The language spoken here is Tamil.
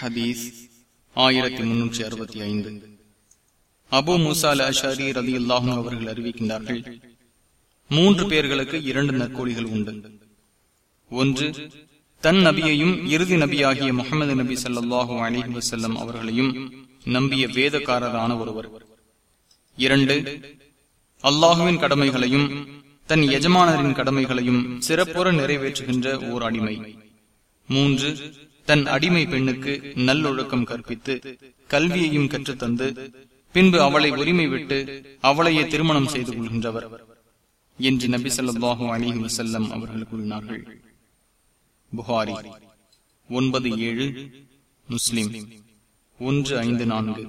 ஹபீஸ் ஆயிரத்தி முன்னூற்றி அறுபத்தி ஐந்து. அபு முசால் அஷாரி ரதி அல்லாஹும் அவர்கள் அறிவிக்கின்றார்கள் மூன்று பேர்களுக்கு இரண்டு நற்கூலிகள் உண்டு. ஒன்று தன் நபியையும் இறுதி நபியாகிய முகமது நபி சல்லாஹூ அலிஹி வசல்லம் அவர்களையும் நம்பிய வேதக்காரரான ஒருவர். இரண்டு அல்லாஹுவின் கடமைகளையும் தன் எஜமானரின் கடமைகளையும் சிறப்புற நிறைவேற்றுகின்ற ஓர் அடிமை. மூன்று தன் அடிமை பெண்ணுக்கு நல்லொழுக்கம் கற்பித்து கல்வியையும் கற்றுத்தந்து பின்பு அவளை உரிமை விட்டு அவளையே திருமணம் செய்து கொள்கின்றவர் என்று நபி சொல்லாஹு அலிஹி வசல்லம் அவர்கள் கூறினார்கள். புகாரி ஒன்பது ஏழு முஸ்லிம் ஒன்று ஐந்து நான்கு.